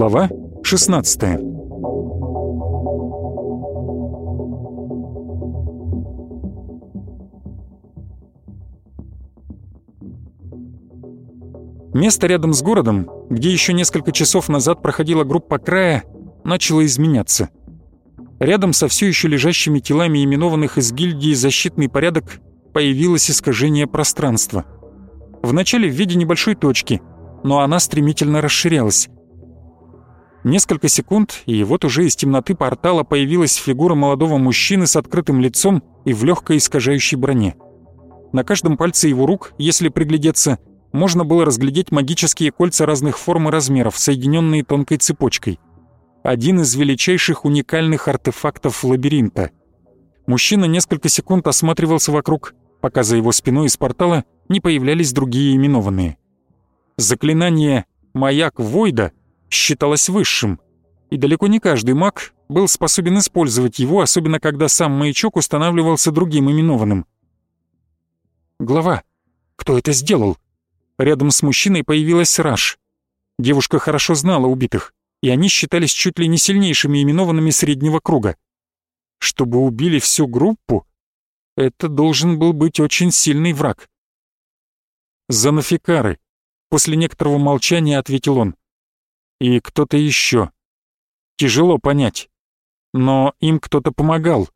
Глава 16 Место рядом с городом, где еще несколько часов назад проходила группа края, начало изменяться. Рядом со все еще лежащими телами именованных из гильдии «Защитный порядок» появилось искажение пространства. Вначале в виде небольшой точки, но она стремительно расширялась. Несколько секунд, и вот уже из темноты портала появилась фигура молодого мужчины с открытым лицом и в легкой искажающей броне. На каждом пальце его рук, если приглядеться, можно было разглядеть магические кольца разных форм и размеров, соединенные тонкой цепочкой. Один из величайших уникальных артефактов лабиринта. Мужчина несколько секунд осматривался вокруг, пока за его спиной из портала не появлялись другие именованные. Заклинание «Маяк Войда» считалось высшим, и далеко не каждый маг был способен использовать его, особенно когда сам маячок устанавливался другим именованным. «Глава, кто это сделал?» Рядом с мужчиной появилась Раш. Девушка хорошо знала убитых, и они считались чуть ли не сильнейшими именованными среднего круга. Чтобы убили всю группу, это должен был быть очень сильный враг. «Занафикары», — после некоторого молчания ответил он. «И кто-то еще. Тяжело понять, но им кто-то помогал».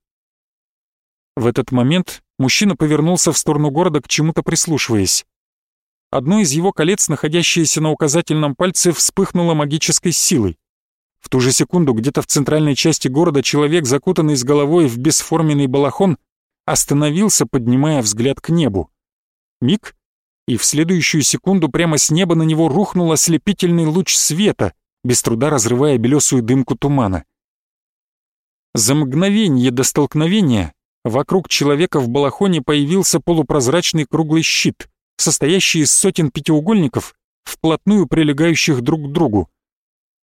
В этот момент мужчина повернулся в сторону города, к чему-то прислушиваясь. Одно из его колец, находящееся на указательном пальце, вспыхнуло магической силой. В ту же секунду где-то в центральной части города человек, закутанный с головой в бесформенный балахон, остановился, поднимая взгляд к небу. Миг, и в следующую секунду прямо с неба на него рухнул ослепительный луч света, без труда разрывая белесую дымку тумана. За мгновение до столкновения вокруг человека в балахоне появился полупрозрачный круглый щит — состоящий из сотен пятиугольников, вплотную прилегающих друг к другу.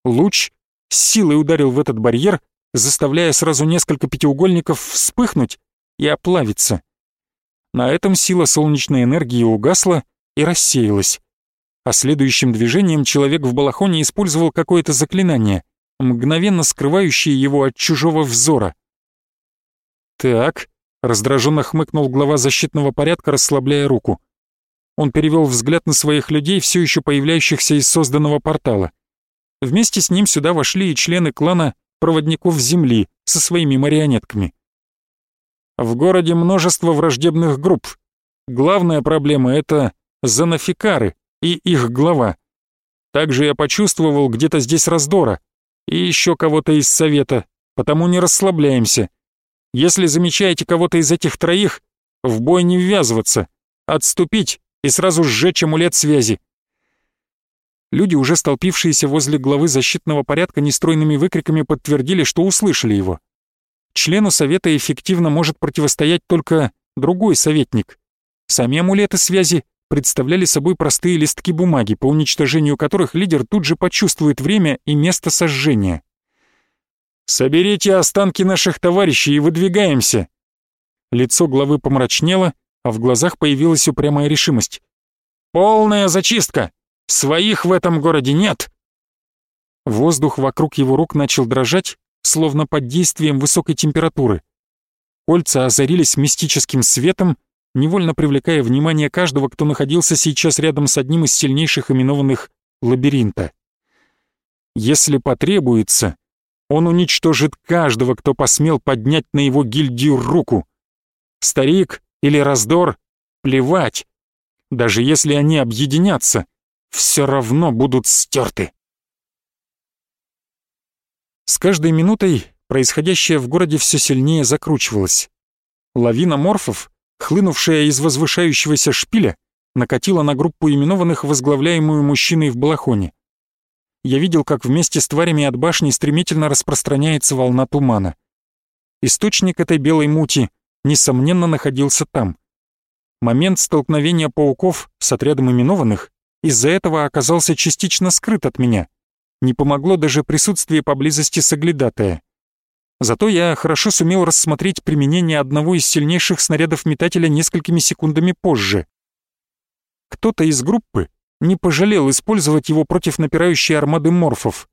Луч с силой ударил в этот барьер, заставляя сразу несколько пятиугольников вспыхнуть и оплавиться. На этом сила солнечной энергии угасла и рассеялась. А следующим движением человек в балахоне использовал какое-то заклинание, мгновенно скрывающее его от чужого взора. «Так», — раздраженно хмыкнул глава защитного порядка, расслабляя руку. Он перевел взгляд на своих людей, все еще появляющихся из созданного портала. Вместе с ним сюда вошли и члены клана проводников Земли со своими марионетками. В городе множество враждебных групп. Главная проблема — это занафикары и их глава. Также я почувствовал где-то здесь раздора и еще кого-то из совета, потому не расслабляемся. Если замечаете кого-то из этих троих, в бой не ввязываться, отступить и сразу сжечь амулет связи. Люди, уже столпившиеся возле главы защитного порядка нестройными выкриками подтвердили, что услышали его. Члену совета эффективно может противостоять только другой советник. Сами амулеты связи представляли собой простые листки бумаги, по уничтожению которых лидер тут же почувствует время и место сожжения. «Соберите останки наших товарищей и выдвигаемся!» Лицо главы помрачнело, а в глазах появилась упрямая решимость. «Полная зачистка! Своих в этом городе нет!» Воздух вокруг его рук начал дрожать, словно под действием высокой температуры. Кольца озарились мистическим светом, невольно привлекая внимание каждого, кто находился сейчас рядом с одним из сильнейших именованных лабиринта. Если потребуется, он уничтожит каждого, кто посмел поднять на его гильдию руку. Старик, или раздор, плевать. Даже если они объединятся, все равно будут стерты. С каждой минутой происходящее в городе все сильнее закручивалось. Лавина морфов, хлынувшая из возвышающегося шпиля, накатила на группу именованных, возглавляемую мужчиной в балахоне. Я видел, как вместе с тварями от башни стремительно распространяется волна тумана. Источник этой белой мути несомненно, находился там. Момент столкновения пауков с отрядом именованных из-за этого оказался частично скрыт от меня. не помогло даже присутствие поблизости соглядатая. Зато я хорошо сумел рассмотреть применение одного из сильнейших снарядов метателя несколькими секундами позже. Кто-то из группы не пожалел использовать его против напирающей армады морфов.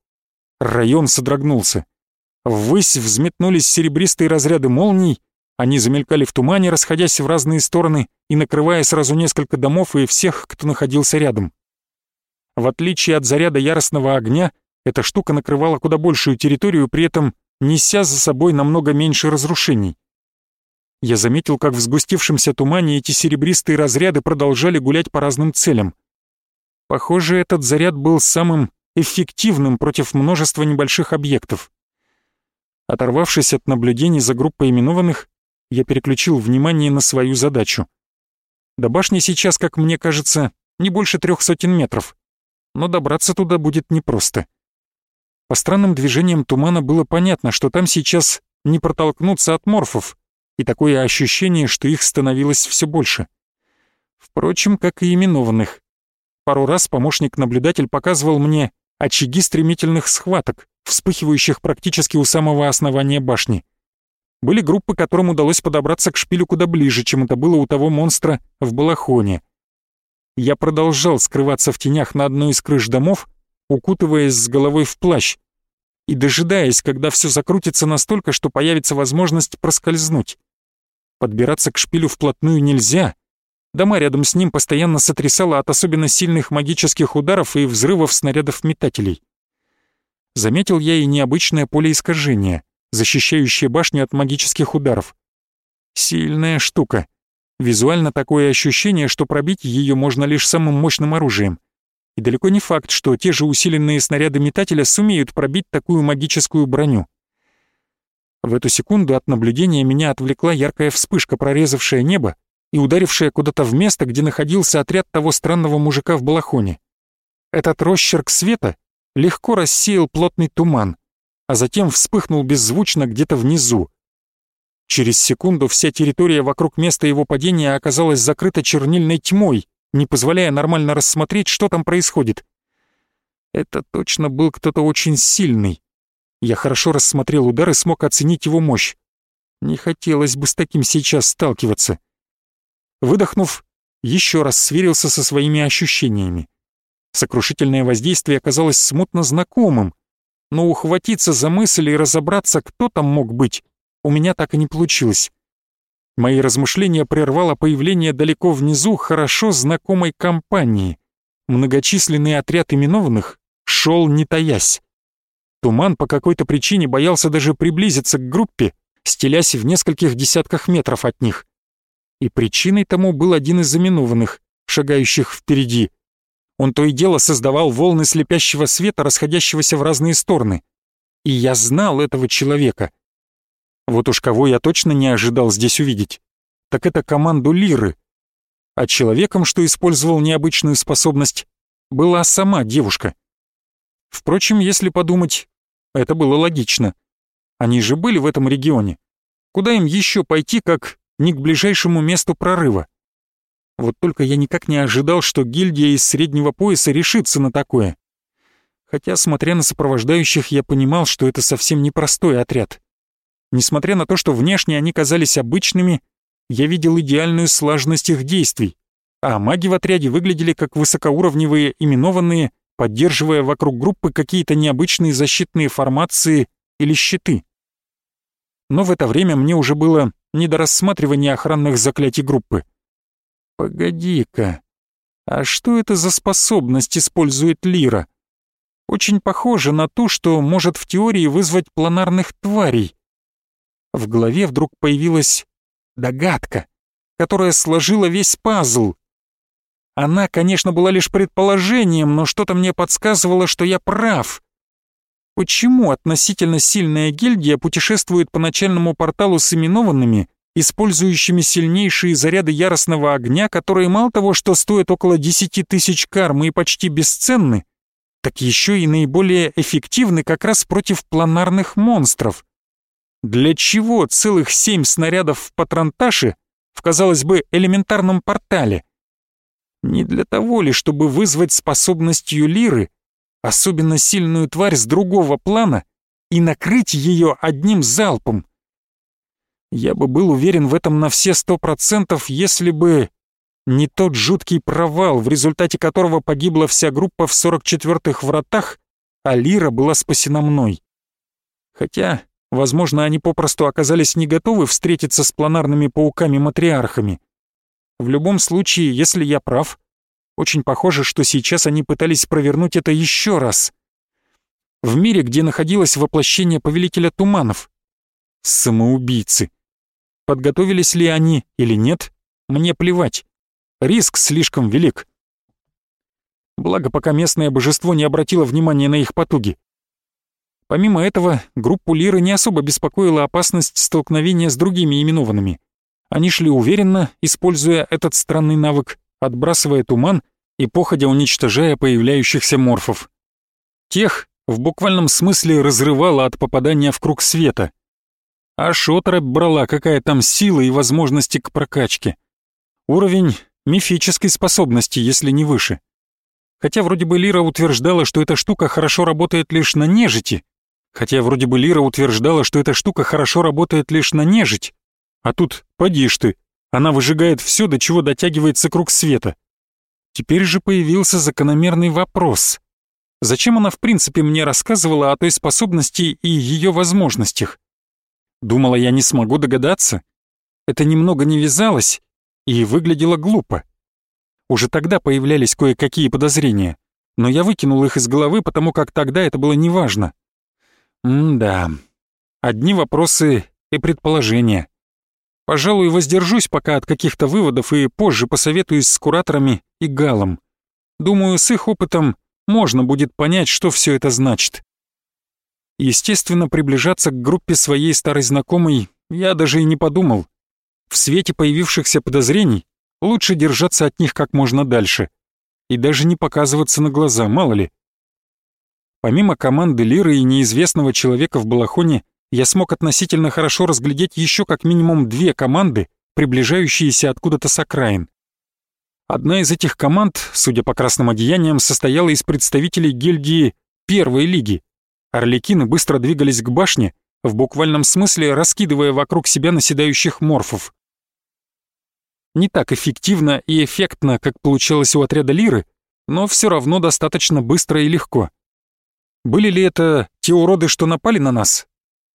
Район содрогнулся. Ввысь взметнулись серебристые разряды молний, они замелькали в тумане, расходясь в разные стороны и накрывая сразу несколько домов и всех, кто находился рядом. В отличие от заряда яростного огня, эта штука накрывала куда большую территорию, при этом неся за собой намного меньше разрушений. Я заметил, как в сгустившемся тумане эти серебристые разряды продолжали гулять по разным целям. Похоже, этот заряд был самым эффективным против множества небольших объектов. Оторвавшись от наблюдений за группой именованных, я переключил внимание на свою задачу. До башни сейчас, как мне кажется, не больше трех сотен метров но добраться туда будет непросто. По странным движениям тумана было понятно, что там сейчас не протолкнуться от морфов, и такое ощущение, что их становилось все больше. Впрочем, как и именованных. Пару раз помощник-наблюдатель показывал мне очаги стремительных схваток, вспыхивающих практически у самого основания башни. Были группы, которым удалось подобраться к шпилю куда ближе, чем это было у того монстра в Балахоне я продолжал скрываться в тенях на одной из крыш домов, укутываясь с головой в плащ и дожидаясь, когда все закрутится настолько, что появится возможность проскользнуть. Подбираться к шпилю вплотную нельзя. Дома рядом с ним постоянно сотрясало от особенно сильных магических ударов и взрывов снарядов-метателей. Заметил я и необычное поле искажения, защищающее башню от магических ударов. Сильная штука — Визуально такое ощущение, что пробить ее можно лишь самым мощным оружием. И далеко не факт, что те же усиленные снаряды метателя сумеют пробить такую магическую броню. В эту секунду от наблюдения меня отвлекла яркая вспышка, прорезавшая небо и ударившая куда-то в место, где находился отряд того странного мужика в балахоне. Этот росчерк света легко рассеял плотный туман, а затем вспыхнул беззвучно где-то внизу, Через секунду вся территория вокруг места его падения оказалась закрыта чернильной тьмой, не позволяя нормально рассмотреть, что там происходит. Это точно был кто-то очень сильный. Я хорошо рассмотрел удар и смог оценить его мощь. Не хотелось бы с таким сейчас сталкиваться. Выдохнув, еще раз сверился со своими ощущениями. Сокрушительное воздействие оказалось смутно знакомым, но ухватиться за мысль и разобраться, кто там мог быть, у меня так и не получилось. Мои размышления прервало появление далеко внизу хорошо знакомой компании. Многочисленный отряд именованных шел не таясь. Туман по какой-то причине боялся даже приблизиться к группе, стелясь в нескольких десятках метров от них. И причиной тому был один из заминованных, шагающих впереди. Он то и дело создавал волны слепящего света, расходящегося в разные стороны. И я знал этого человека. Вот уж кого я точно не ожидал здесь увидеть, так это команду Лиры. А человеком, что использовал необычную способность, была сама девушка. Впрочем, если подумать, это было логично. Они же были в этом регионе. Куда им еще пойти, как не к ближайшему месту прорыва? Вот только я никак не ожидал, что гильдия из среднего пояса решится на такое. Хотя, смотря на сопровождающих, я понимал, что это совсем непростой отряд. Несмотря на то, что внешне они казались обычными, я видел идеальную слаженность их действий, а маги в отряде выглядели как высокоуровневые именованные, поддерживая вокруг группы какие-то необычные защитные формации или щиты. Но в это время мне уже было не до рассматривания охранных заклятий группы. Погоди-ка, а что это за способность использует Лира? Очень похоже на ту, что может в теории вызвать планарных тварей. В голове вдруг появилась догадка, которая сложила весь пазл. Она, конечно, была лишь предположением, но что-то мне подсказывало, что я прав. Почему относительно сильная гильдия путешествует по начальному порталу с именованными, использующими сильнейшие заряды яростного огня, которые мало того, что стоят около 10 тысяч кармы и почти бесценны, так еще и наиболее эффективны как раз против планарных монстров? Для чего целых семь снарядов в патронташе в, казалось бы, элементарном портале? Не для того ли, чтобы вызвать способностью лиры особенно сильную тварь с другого плана и накрыть ее одним залпом. Я бы был уверен в этом на все сто процентов, если бы не тот жуткий провал, в результате которого погибла вся группа в 44-х вратах, а Лира была спасена мной. Хотя, возможно, они попросту оказались не готовы встретиться с планарными пауками-матриархами. В любом случае, если я прав, очень похоже, что сейчас они пытались провернуть это еще раз. В мире, где находилось воплощение Повелителя Туманов. Самоубийцы. Подготовились ли они или нет, мне плевать. Риск слишком велик. Благо, пока местное божество не обратило внимания на их потуги. Помимо этого, группу Лиры не особо беспокоила опасность столкновения с другими именованными. Они шли уверенно, используя этот странный навык, отбрасывая туман и походя уничтожая появляющихся морфов. Тех в буквальном смысле разрывало от попадания в круг света. А Шотра брала какая там сила и возможности к прокачке. Уровень мифической способности, если не выше. Хотя вроде бы Лира утверждала, что эта штука хорошо работает лишь на нежити. Хотя вроде бы Лира утверждала, что эта штука хорошо работает лишь на нежить. А тут, поди ж ты, она выжигает все, до чего дотягивается круг света. Теперь же появился закономерный вопрос. Зачем она в принципе мне рассказывала о той способности и ее возможностях? Думала, я не смогу догадаться? Это немного не вязалось, и выглядело глупо. Уже тогда появлялись кое-какие подозрения, но я выкинул их из головы, потому как тогда это было неважно. М-да. Одни вопросы и предположения. Пожалуй, воздержусь пока от каких-то выводов и позже посоветуюсь с кураторами и Галом. Думаю, с их опытом можно будет понять, что все это значит. Естественно, приближаться к группе своей старой знакомой я даже и не подумал. В свете появившихся подозрений лучше держаться от них как можно дальше и даже не показываться на глаза, мало ли. Помимо команды Лиры и неизвестного человека в балахоне, я смог относительно хорошо разглядеть еще как минимум две команды, приближающиеся откуда-то с окраин. Одна из этих команд, судя по красным одеяниям, состояла из представителей гильдии Первой Лиги. Орликины быстро двигались к башне, в буквальном смысле раскидывая вокруг себя наседающих морфов не так эффективно и эффектно, как получалось у отряда Лиры, но все равно достаточно быстро и легко. Были ли это те уроды, что напали на нас?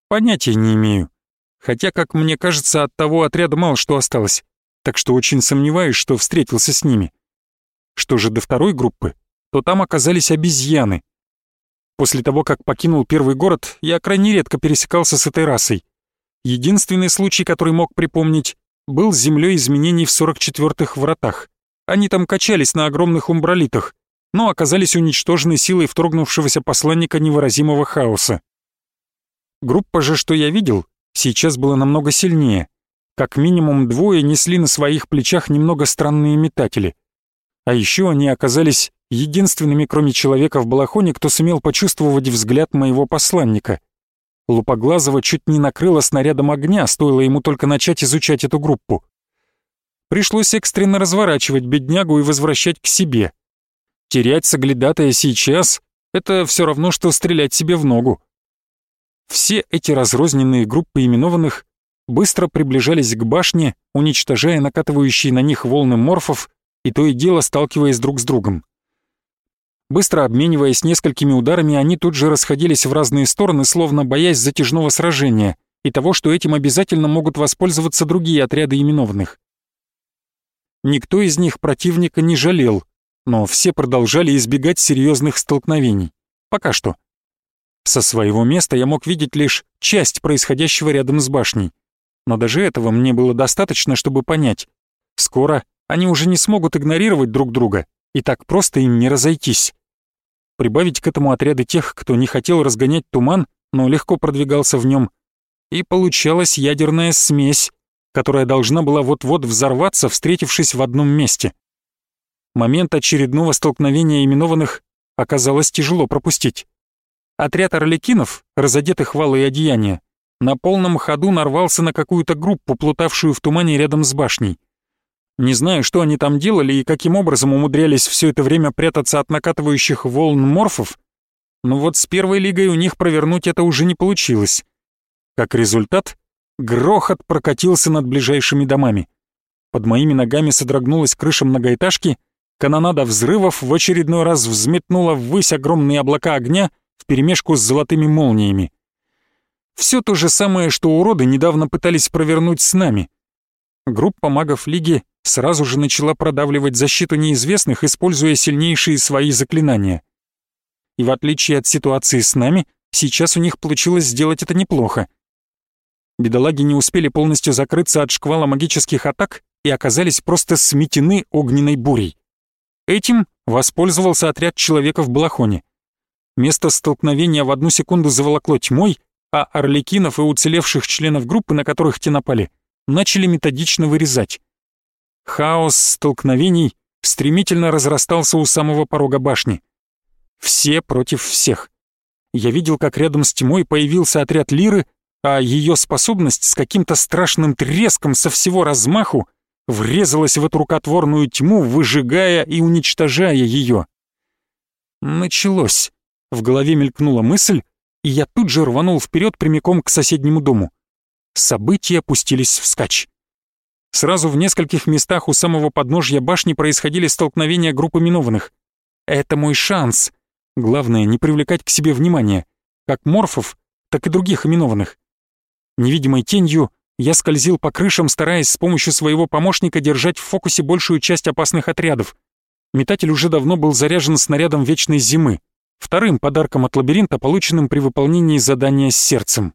Понятия не имею. Хотя, как мне кажется, от того отряда мало что осталось, так что очень сомневаюсь, что встретился с ними. Что же до второй группы, то там оказались обезьяны. После того, как покинул первый город, я крайне редко пересекался с этой расой. Единственный случай, который мог припомнить, был землей изменений в 44-х вратах. Они там качались на огромных умбралитах, но оказались уничтожены силой вторгнувшегося посланника невыразимого хаоса. Группа же, что я видел, сейчас была намного сильнее. Как минимум двое несли на своих плечах немного странные метатели. А еще они оказались единственными, кроме человека в балахоне, кто сумел почувствовать взгляд моего посланника — Лупоглазого чуть не накрыло снарядом огня, стоило ему только начать изучать эту группу. Пришлось экстренно разворачивать беднягу и возвращать к себе. Терять соглядатая сейчас — это все равно, что стрелять себе в ногу. Все эти разрозненные группы именованных быстро приближались к башне, уничтожая накатывающие на них волны морфов и то и дело сталкиваясь друг с другом. Быстро обмениваясь несколькими ударами, они тут же расходились в разные стороны, словно боясь затяжного сражения и того, что этим обязательно могут воспользоваться другие отряды именованных. Никто из них противника не жалел, но все продолжали избегать серьезных столкновений. Пока что. Со своего места я мог видеть лишь часть происходящего рядом с башней. Но даже этого мне было достаточно, чтобы понять. Скоро они уже не смогут игнорировать друг друга, и так просто им не разойтись. Прибавить к этому отряды тех, кто не хотел разгонять туман, но легко продвигался в нем, и получалась ядерная смесь, которая должна была вот-вот взорваться, встретившись в одном месте. Момент очередного столкновения именованных оказалось тяжело пропустить. Отряд орликинов, разодетых в и одеяния, на полном ходу нарвался на какую-то группу, плутавшую в тумане рядом с башней. Не знаю, что они там делали и каким образом умудрялись все это время прятаться от накатывающих волн морфов, Но вот с первой лигой у них провернуть это уже не получилось. Как результат, грохот прокатился над ближайшими домами. Под моими ногами содрогнулась крыша многоэтажки, канонада взрывов в очередной раз взметнула ввысь огромные облака огня вперемешку с золотыми молниями. Все то же самое, что уроды недавно пытались провернуть с нами. Группа магов Лиги сразу же начала продавливать защиту неизвестных, используя сильнейшие свои заклинания. И в отличие от ситуации с нами, сейчас у них получилось сделать это неплохо. Бедолаги не успели полностью закрыться от шквала магических атак и оказались просто сметены огненной бурей. Этим воспользовался отряд человека в балахоне. Место столкновения в одну секунду заволокло тьмой, а орликинов и уцелевших членов группы, на которых те напали, начали методично вырезать. Хаос столкновений стремительно разрастался у самого порога башни. Все против всех. Я видел, как рядом с тьмой появился отряд Лиры, а ее способность с каким-то страшным треском со всего размаху врезалась в эту рукотворную тьму, выжигая и уничтожая ее. Началось. В голове мелькнула мысль, и я тут же рванул вперед прямиком к соседнему дому. События пустились вскачь. Сразу в нескольких местах у самого подножья башни происходили столкновения группы минованных. Это мой шанс. Главное, не привлекать к себе внимания, как морфов, так и других именованных. Невидимой тенью я скользил по крышам, стараясь с помощью своего помощника держать в фокусе большую часть опасных отрядов. Метатель уже давно был заряжен снарядом вечной зимы, вторым подарком от лабиринта, полученным при выполнении задания с сердцем.